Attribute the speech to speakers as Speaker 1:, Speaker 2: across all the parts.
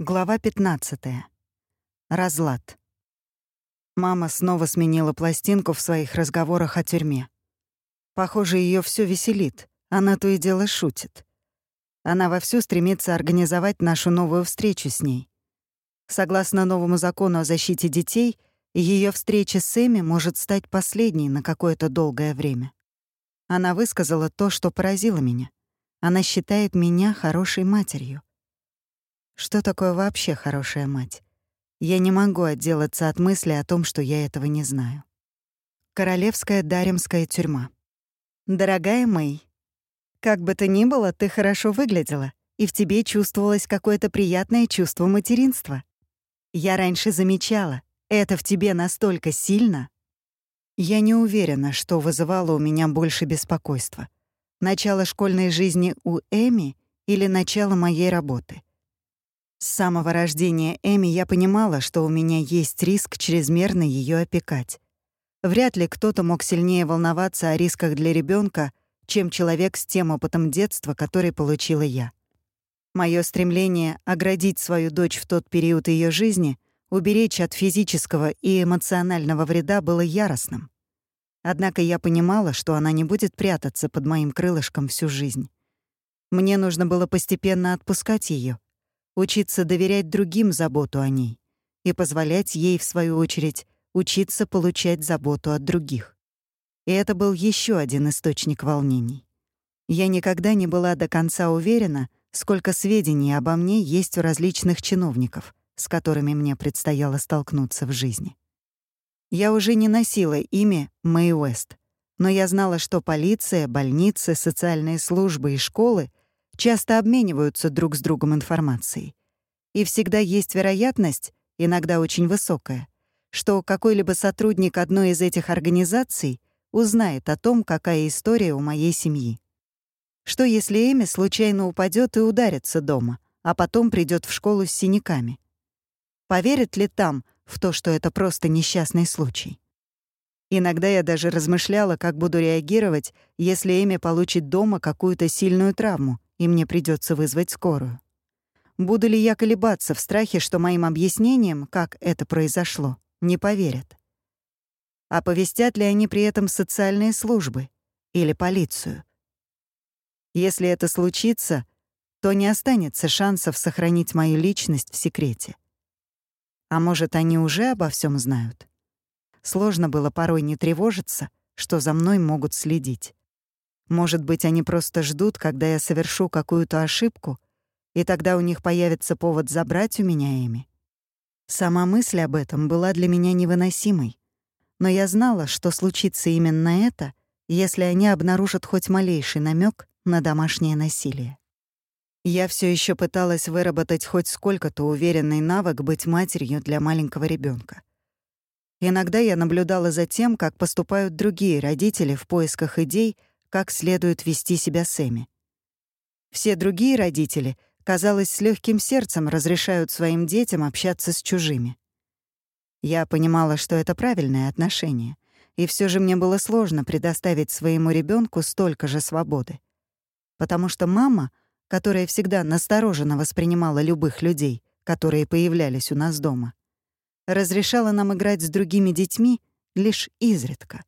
Speaker 1: Глава 15. Разлад. Мама снова сменила пластинку в своих разговорах о тюрьме. Похоже, ее все веселит. Она то и дело шутит. Она вовсю стремится организовать нашу новую встречу с ней. Согласно новому закону о защите детей, ее встреча с Эми может стать последней на какое-то долгое время. Она высказала то, что поразило меня. Она считает меня хорошей матерью. Что такое вообще хорошая мать? Я не могу отделаться от мысли о том, что я этого не знаю. Королевская Даремская тюрьма. Дорогая Мэй, как бы то ни было, ты хорошо выглядела, и в тебе чувствовалось какое-то приятное чувство материнства. Я раньше замечала, это в тебе настолько сильно. Я не уверена, что вызывало у меня больше беспокойства. Начало школьной жизни у Эми или начало моей работы. С самого рождения Эми я понимала, что у меня есть риск чрезмерно ее опекать. Вряд ли кто-то мог сильнее волноваться о рисках для ребенка, чем человек с тем опытом детства, который получила я. Мое стремление оградить свою дочь в тот период ее жизни, уберечь от физического и эмоционального вреда было яростным. Однако я понимала, что она не будет прятаться под моим крылышком всю жизнь. Мне нужно было постепенно отпускать ее, учиться доверять другим заботу о ней и позволять ей, в свою очередь, учиться получать заботу от других. И это был еще один источник волнений. Я никогда не была до конца уверена, сколько сведений обо мне есть у различных чиновников, с которыми мне предстояло столкнуться в жизни. Я уже не носила имя Мэй Уэст, но я знала, что полиция, больницы, социальные службы и школы часто обмениваются друг с другом информацией. И всегда есть вероятность, иногда очень высокая, что какой-либо сотрудник одной из этих организаций узнает о том, какая история у моей семьи. Что если Эми случайно упадет и ударится дома, а потом придет в школу с синяками? Поверят ли там в то, что это просто несчастный случай? Иногда я даже размышляла, как буду реагировать, если Эми получит дома какую-то сильную травму, и мне придется вызвать скорую. Буду ли я колебаться в страхе, что моим объяснениям, как это произошло, не поверят? Оповестят ли они при этом социальные службы или полицию? Если это случится, то не останется шансов сохранить мою личность в секрете. А может, они уже обо всем знают? Сложно было порой не тревожиться, что за мной могут следить. Может быть, они просто ждут, когда я совершу какую-то ошибку, и тогда у них появится повод забрать у меня ими. Сама мысль об этом была для меня невыносимой, но я знала, что случится именно это, если они обнаружат хоть малейший намек на домашнее насилие. Я все еще пыталась выработать хоть сколько-то уверенный навык быть матерью для маленького ребенка. Иногда я наблюдала за тем, как поступают другие родители в поисках идей, как следует вести себя с Эми. Все другие родители казалось, с легким сердцем разрешают своим детям общаться с чужими. Я понимала, что это правильное отношение, и все же мне было сложно предоставить своему ребенку столько же свободы. Потому что мама, которая всегда настороженно воспринимала любых людей, которые появлялись у нас дома, разрешала нам играть с другими детьми лишь изредка.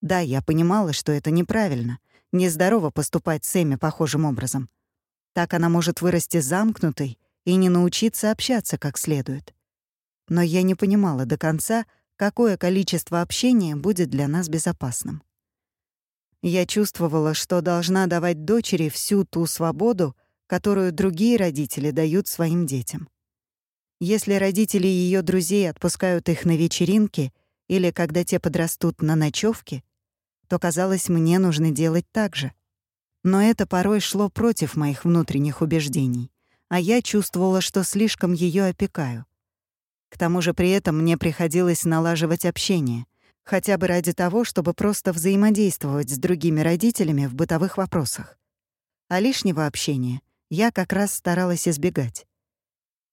Speaker 1: Да, я понимала, что это неправильно, нездорово поступать с Эми похожим образом — так она может вырасти замкнутой и не научиться общаться как следует. Но я не понимала до конца, какое количество общения будет для нас безопасным. Я чувствовала, что должна давать дочери всю ту свободу, которую другие родители дают своим детям. Если родители ее друзей отпускают их на вечеринки или когда те подрастут на ночевке, то, казалось, мне нужно делать так же. Но это порой шло против моих внутренних убеждений, а я чувствовала, что слишком ее опекаю. К тому же при этом мне приходилось налаживать общение, хотя бы ради того, чтобы просто взаимодействовать с другими родителями в бытовых вопросах. А лишнего общения я как раз старалась избегать.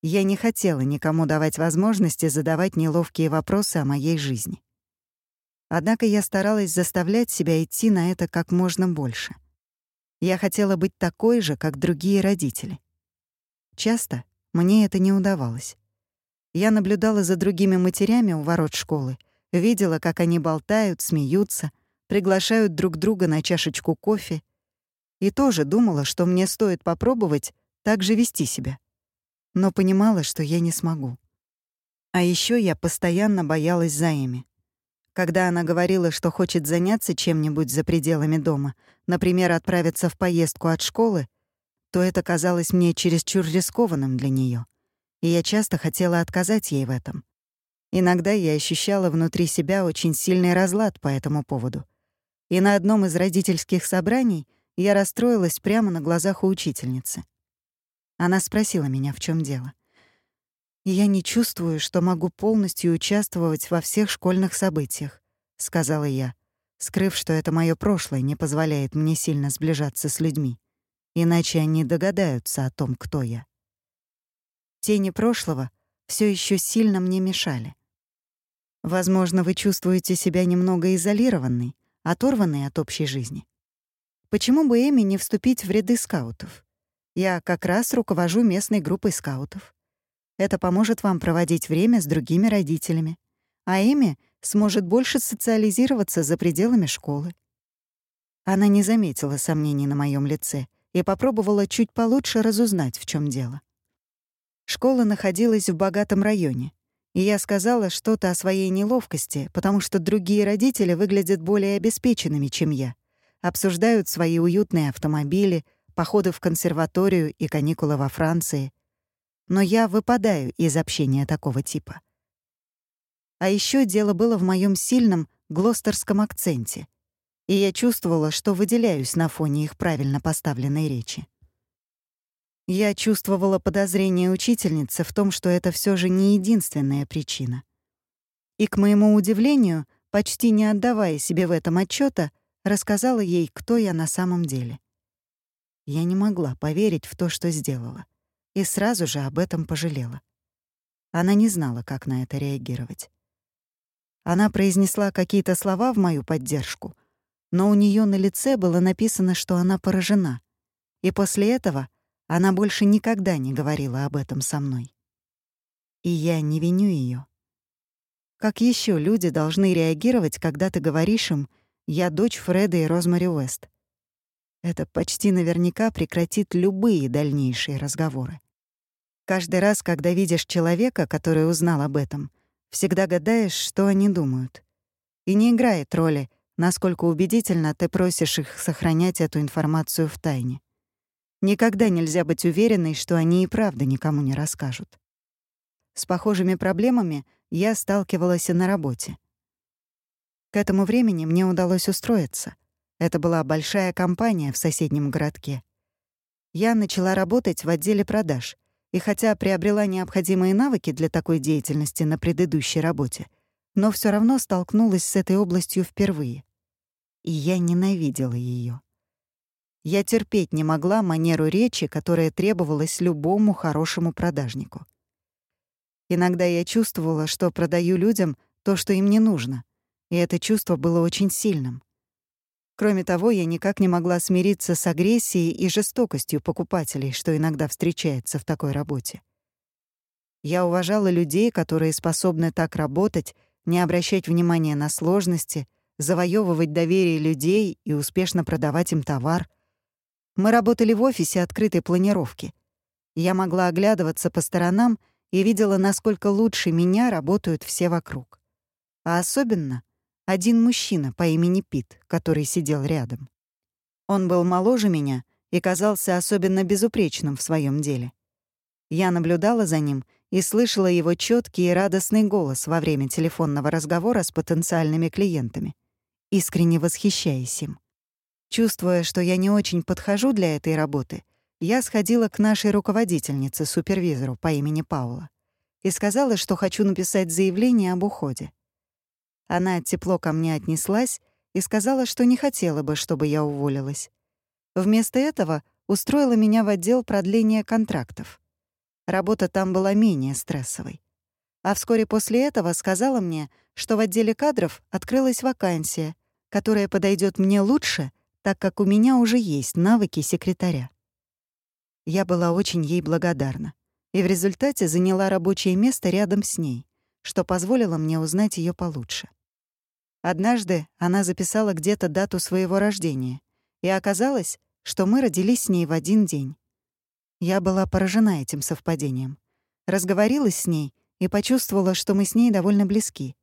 Speaker 1: Я не хотела никому давать возможности задавать неловкие вопросы о моей жизни. Однако я старалась заставлять себя идти на это как можно больше — я хотела быть такой же, как другие родители. Часто, мне это не удавалось. Я наблюдала за другими матерями у ворот школы, видела, как они болтают, смеются, приглашают друг друга на чашечку кофе, и тоже думала, что мне стоит попробовать так же вести себя. Но понимала, что я не смогу. А еще я постоянно боялась за Эми. Когда она говорила, что хочет заняться чем-нибудь за пределами дома, например, отправиться в поездку от школы, то это казалось мне чересчур рискованным для нее, и я часто хотела отказать ей в этом. Иногда я ощущала внутри себя очень сильный разлад по этому поводу. И на одном из родительских собраний я расстроилась прямо на глазах у учительницы. Она спросила меня, в чем дело. «Я не чувствую, что могу полностью участвовать во всех школьных событиях», — сказала я, скрыв, что это мое прошлое не позволяет мне сильно сближаться с людьми иначе они догадаются о том, кто я. Тени прошлого все еще сильно мне мешали. Возможно, вы чувствуете себя немного изолированной, оторванной от общей жизни. Почему бы Эми не вступить в ряды скаутов? Я как раз руковожу местной группой скаутов. Это поможет вам проводить время с другими родителями, а Эми сможет больше социализироваться за пределами школы. Она не заметила сомнений на моем лице и попробовала чуть получше разузнать, в чем дело. Школа находилась в богатом районе, и я сказала что-то о своей неловкости, потому что другие родители выглядят более обеспеченными, чем я, обсуждают свои уютные автомобили, походы в консерваторию и каникулы во Франции. Но я выпадаю из общения такого типа. А еще дело было в моем сильном глостерском акценте — и я чувствовала, что выделяюсь на фоне их правильно поставленной речи. Я чувствовала подозрение учительницы в том, что это все же не единственная причина. И, к моему удивлению, почти не отдавая себе в этом отчета, рассказала ей, кто я на самом деле. Я не могла поверить в то, что сделала, и сразу же об этом пожалела. Она не знала, как на это реагировать. Она произнесла какие-то слова в мою поддержку — но у нее на лице было написано, что она поражена. И после этого она больше никогда не говорила об этом со мной. И я не виню ее. Как еще люди должны реагировать, когда ты говоришь им «Я дочь Фреда и Розмари Уэст»? Это почти наверняка прекратит любые дальнейшие разговоры. Каждый раз, когда видишь человека, который узнал об этом, всегда гадаешь, что они думают. И не играет роли, насколько убедительно ты просишь их сохранять эту информацию в тайне. Никогда нельзя быть уверенной, что они и правда никому не расскажут. С похожими проблемами я сталкивалась и на работе. К этому времени мне удалось устроиться. Это была большая компания в соседнем городке. Я начала работать в отделе продаж, и хотя приобрела необходимые навыки для такой деятельности на предыдущей работе, но все равно столкнулась с этой областью впервые и я ненавидела ее. Я терпеть не могла манеру речи, которая требовалась любому хорошему продажнику. Иногда я чувствовала, что продаю людям то, что им не нужно, и это чувство было очень сильным. Кроме того, я никак не могла смириться с агрессией и жестокостью покупателей, что иногда встречается в такой работе. Я уважала людей, которые способны так работать, не обращать внимания на сложности — завоевывать доверие людей и успешно продавать им товар. Мы работали в офисе открытой планировки. Я могла оглядываться по сторонам и видела, насколько лучше меня работают все вокруг. А особенно один мужчина по имени Пит, который сидел рядом. Он был моложе меня и казался особенно безупречным в своем деле. Я наблюдала за ним и слышала его четкий и радостный голос во время телефонного разговора с потенциальными клиентами искренне восхищаясь им. Чувствуя, что я не очень подхожу для этой работы, я сходила к нашей руководительнице, супервизору по имени Паула, и сказала, что хочу написать заявление об уходе. Она тепло ко мне отнеслась и сказала, что не хотела бы, чтобы я уволилась. Вместо этого устроила меня в отдел продления контрактов. Работа там была менее стрессовой. А вскоре после этого сказала мне, что в отделе кадров открылась вакансия, которая подойдет мне лучше, так как у меня уже есть навыки секретаря. Я была очень ей благодарна. и в результате заняла рабочее место рядом с ней, что позволило мне узнать ее получше. Однажды она записала где-то дату своего рождения, и оказалось, что мы родились с ней в один день. Я была поражена этим совпадением. Разговорилась с ней и почувствовала, что мы с ней довольно близки.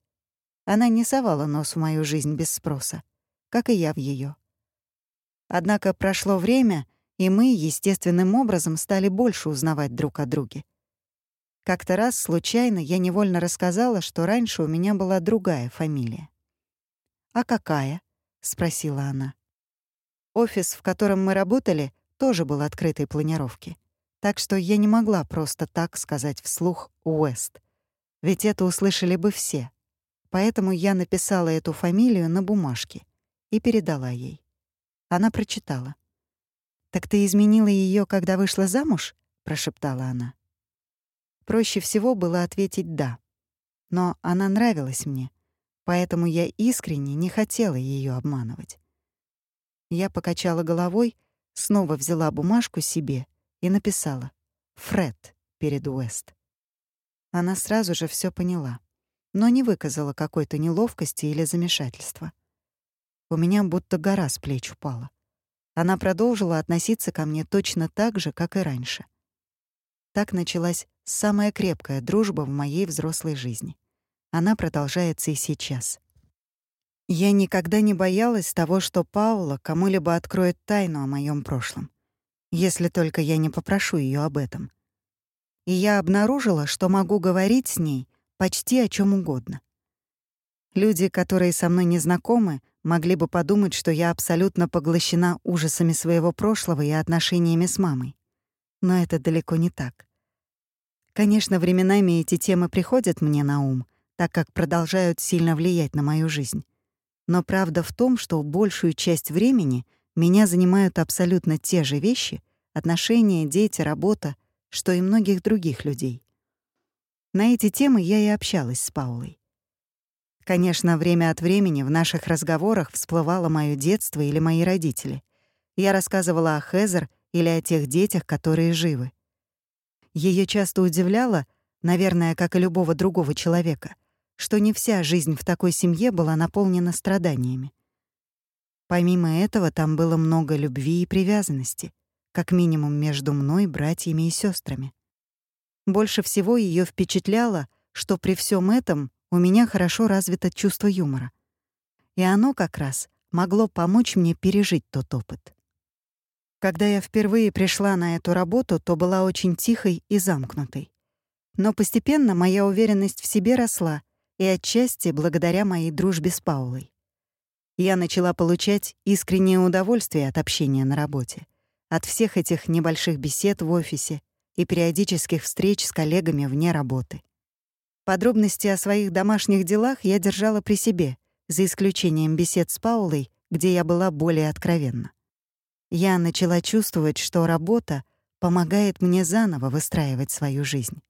Speaker 1: Она не совала нос в мою жизнь без спроса, как и я в ее. Однако прошло время, и мы естественным образом стали больше узнавать друг о друге. Как-то раз случайно я невольно рассказала, что раньше у меня была другая фамилия. «А какая?» — спросила она. Офис, в котором мы работали, тоже был открытой планировки. Так что я не могла просто так сказать вслух «Уэст». Ведь это услышали бы все. Поэтому я написала эту фамилию на бумажке и передала ей. Она прочитала. «Так ты изменила ее, когда вышла замуж?» — прошептала она. Проще всего было ответить «да». Но она нравилась мне, поэтому я искренне не хотела ее обманывать. Я покачала головой, снова взяла бумажку себе и написала «Фред» перед Уэст. Она сразу же все поняла, но не выказала какой-то неловкости или замешательства. У меня будто гора с плеч упала. Она продолжила относиться ко мне точно так же, как и раньше. Так началась самая крепкая дружба в моей взрослой жизни. Она продолжается и сейчас. Я никогда не боялась того, что Паула кому-либо откроет тайну о моем прошлом, если только я не попрошу ее об этом. И я обнаружила, что могу говорить с ней почти о чем угодно. Люди, которые со мной не знакомы, могли бы подумать, что я абсолютно поглощена ужасами своего прошлого и отношениями с мамой. Но это далеко не так. Конечно, временами эти темы приходят мне на ум, так как продолжают сильно влиять на мою жизнь. Но правда в том, что большую часть времени меня занимают абсолютно те же вещи — отношения, дети, работа, что и многих других людей. На эти темы я и общалась с Паулой. Конечно, время от времени в наших разговорах всплывало моё детство или мои родители. Я рассказывала о Хезер или о тех детях, которые живы. Ее часто удивляло, наверное, как и любого другого человека, что не вся жизнь в такой семье была наполнена страданиями. Помимо этого, там было много любви и привязанности, как минимум между мной, братьями и сестрами. Больше всего ее впечатляло, что при всем этом у меня хорошо развито чувство юмора. И оно как раз могло помочь мне пережить тот опыт. Когда я впервые пришла на эту работу, то была очень тихой и замкнутой. Но постепенно моя уверенность в себе росла, и отчасти благодаря моей дружбе с Паулой. Я начала получать искреннее удовольствие от общения на работе, от всех этих небольших бесед в офисе и периодических встреч с коллегами вне работы. Подробности о своих домашних делах я держала при себе, за исключением бесед с Паулой, где я была более откровенна. Я начала чувствовать, что работа помогает мне заново выстраивать свою жизнь.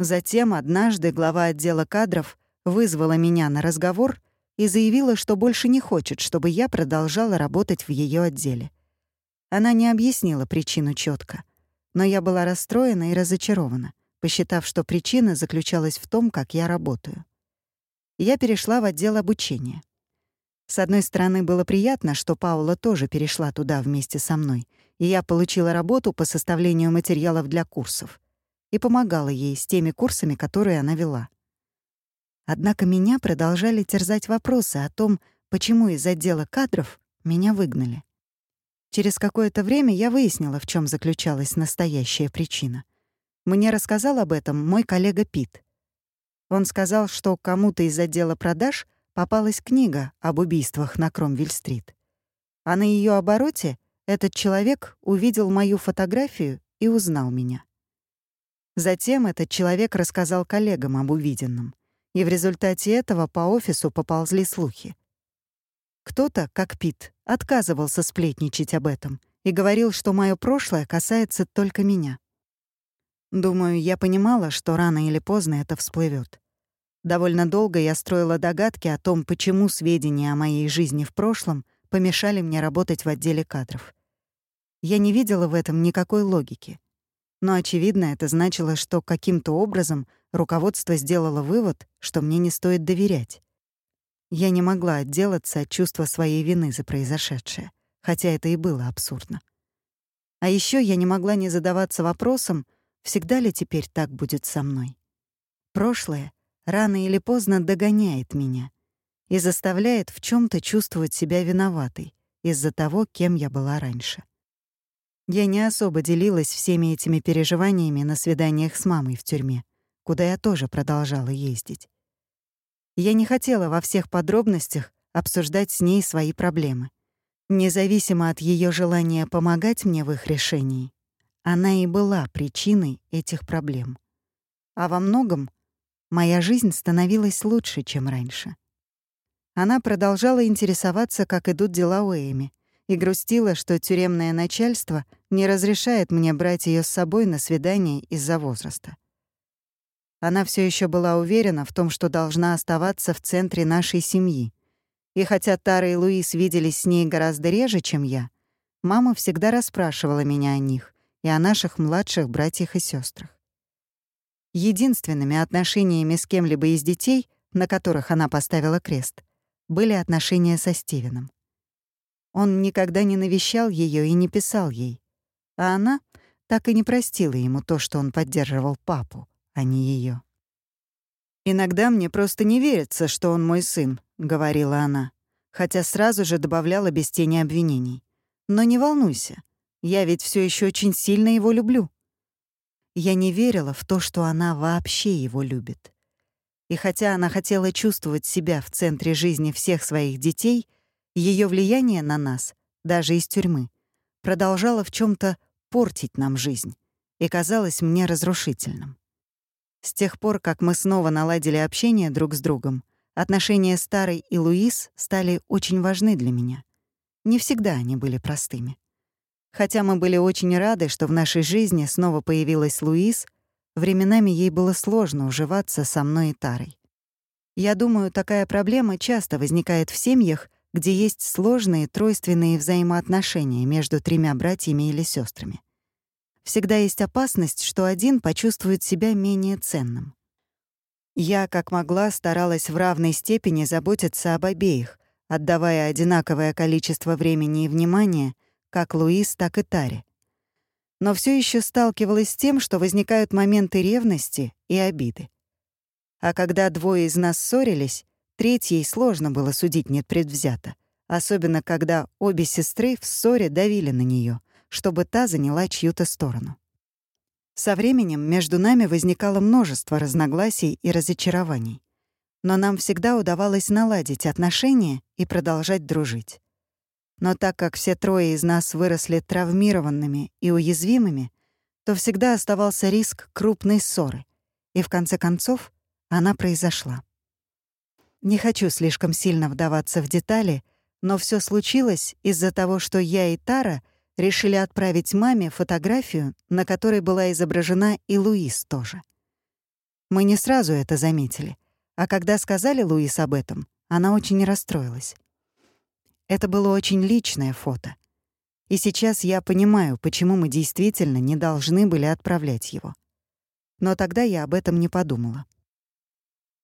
Speaker 1: Затем однажды глава отдела кадров вызвала меня на разговор и заявила, что больше не хочет, чтобы я продолжала работать в ее отделе. Она не объяснила причину четко, но я была расстроена и разочарована, посчитав, что причина заключалась в том, как я работаю. Я перешла в отдел обучения. С одной стороны, было приятно, что Паула тоже перешла туда вместе со мной, и я получила работу по составлению материалов для курсов и помогала ей с теми курсами, которые она вела. Однако меня продолжали терзать вопросы о том, почему из отдела кадров меня выгнали. Через какое-то время я выяснила, в чем заключалась настоящая причина. Мне рассказал об этом мой коллега Пит. Он сказал, что кому-то из отдела продаж попалась книга об убийствах на Кромвель-стрит. А на ее обороте этот человек увидел мою фотографию и узнал меня. Затем этот человек рассказал коллегам об увиденном, и в результате этого по офису поползли слухи. Кто-то, как Пит, отказывался сплетничать об этом и говорил, что мое прошлое касается только меня. Думаю, я понимала, что рано или поздно это всплывет. Довольно долго я строила догадки о том, почему сведения о моей жизни в прошлом помешали мне работать в отделе кадров. Я не видела в этом никакой логики. Но, очевидно, это значило, что каким-то образом руководство сделало вывод, что мне не стоит доверять. Я не могла отделаться от чувства своей вины за произошедшее, хотя это и было абсурдно. А еще я не могла не задаваться вопросом, всегда ли теперь так будет со мной. Прошлое рано или поздно догоняет меня и заставляет в чем то чувствовать себя виноватой из-за того, кем я была раньше. Я не особо делилась всеми этими переживаниями на свиданиях с мамой в тюрьме, куда я тоже продолжала ездить. Я не хотела во всех подробностях обсуждать с ней свои проблемы. Независимо от ее желания помогать мне в их решении, она и была причиной этих проблем. А во многом моя жизнь становилась лучше, чем раньше. Она продолжала интересоваться, как идут дела у Эми, и грустила, что тюремное начальство не разрешает мне брать ее с собой на свидание из-за возраста. Она все еще была уверена в том, что должна оставаться в центре нашей семьи, и хотя Тара и Луис виделись с ней гораздо реже, чем я, мама всегда расспрашивала меня о них и о наших младших братьях и сестрах. Единственными отношениями с кем-либо из детей, на которых она поставила крест, были отношения со Стивеном. Он никогда не навещал ее и не писал ей, а она так и не простила ему то, что он поддерживал папу, а не ее. «Иногда мне просто не верится, что он мой сын», — говорила она, хотя сразу же добавляла без тени обвинений. «Но не волнуйся, я ведь все еще очень сильно его люблю». Я не верила в то, что она вообще его любит. И хотя она хотела чувствовать себя в центре жизни всех своих детей, ее влияние на нас, даже из тюрьмы, продолжало в чем то портить нам жизнь и казалось мне разрушительным. С тех пор, как мы снова наладили общение друг с другом, отношения Старой и Луис стали очень важны для меня. Не всегда они были простыми. Хотя мы были очень рады, что в нашей жизни снова появилась Луис, временами ей было сложно уживаться со мной и Тарой. Я думаю, такая проблема часто возникает в семьях, где есть сложные тройственные взаимоотношения между тремя братьями или сестрами всегда есть опасность, что один почувствует себя менее ценным. Я, как могла, старалась в равной степени заботиться об обеих, отдавая одинаковое количество времени и внимания как Луис, так и Таре. Но все еще сталкивалась с тем, что возникают моменты ревности и обиды. А когда двое из нас ссорились, третьей сложно было судить непредвзято, особенно когда обе сестры в ссоре давили на нее, чтобы та заняла чью-то сторону. Со временем между нами возникало множество разногласий и разочарований. Но нам всегда удавалось наладить отношения и продолжать дружить. Но так как все трое из нас выросли травмированными и уязвимыми, то всегда оставался риск крупной ссоры. И в конце концов она произошла. Не хочу слишком сильно вдаваться в детали, но все случилось из-за того, что я и Тара — решили отправить маме фотографию, на которой была изображена и Луис тоже. Мы не сразу это заметили, а когда сказали Луис об этом, она очень расстроилась. Это было очень личное фото. И сейчас я понимаю, почему мы действительно не должны были отправлять его. Но тогда я об этом не подумала.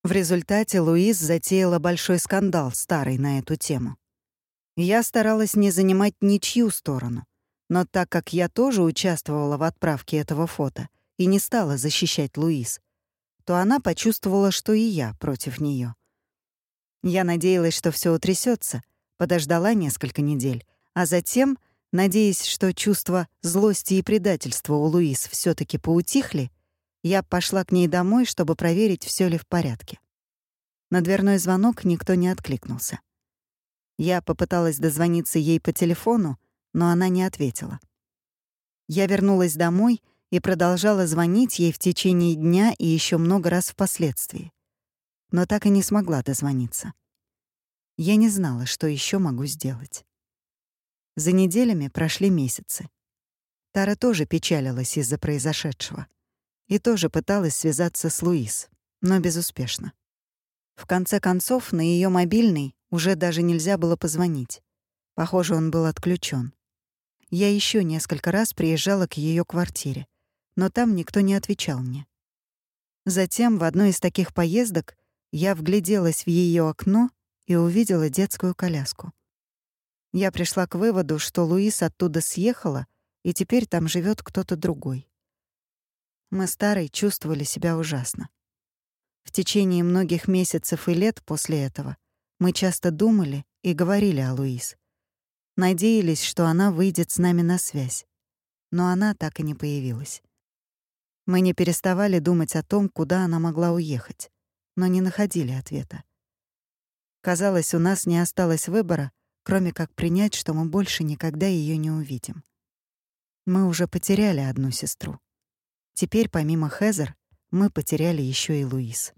Speaker 1: В результате Луис затеяла большой скандал старый на эту тему. Я старалась не занимать ничью сторону, но так как я тоже участвовала в отправке этого фото и не стала защищать Луис, то она почувствовала, что и я против нее. Я надеялась, что все утрясется, подождала несколько недель, а затем, надеясь, что чувства злости и предательства у Луис все таки поутихли, я пошла к ней домой, чтобы проверить, все ли в порядке. На дверной звонок никто не откликнулся. Я попыталась дозвониться ей по телефону, но она не ответила. Я вернулась домой и продолжала звонить ей в течение дня и еще много раз впоследствии. Но так и не смогла дозвониться. Я не знала, что еще могу сделать. За неделями прошли месяцы. Тара тоже печалилась из-за произошедшего. И тоже пыталась связаться с Луис, но безуспешно. В конце концов, на ее мобильный уже даже нельзя было позвонить. Похоже, он был отключен. Я еще несколько раз приезжала к ее квартире, но там никто не отвечал мне. Затем в одной из таких поездок я вгляделась в ее окно и увидела детскую коляску. Я пришла к выводу, что Луис оттуда съехала, и теперь там живет кто-то другой. Мы старые чувствовали себя ужасно. В течение многих месяцев и лет после этого мы часто думали и говорили о Луис. Надеялись, что она выйдет с нами на связь. Но она так и не появилась. Мы не переставали думать о том, куда она могла уехать, но не находили ответа. Казалось, у нас не осталось выбора, кроме как принять, что мы больше никогда ее не увидим. Мы уже потеряли одну сестру. Теперь, помимо Хезер, мы потеряли еще и Луис.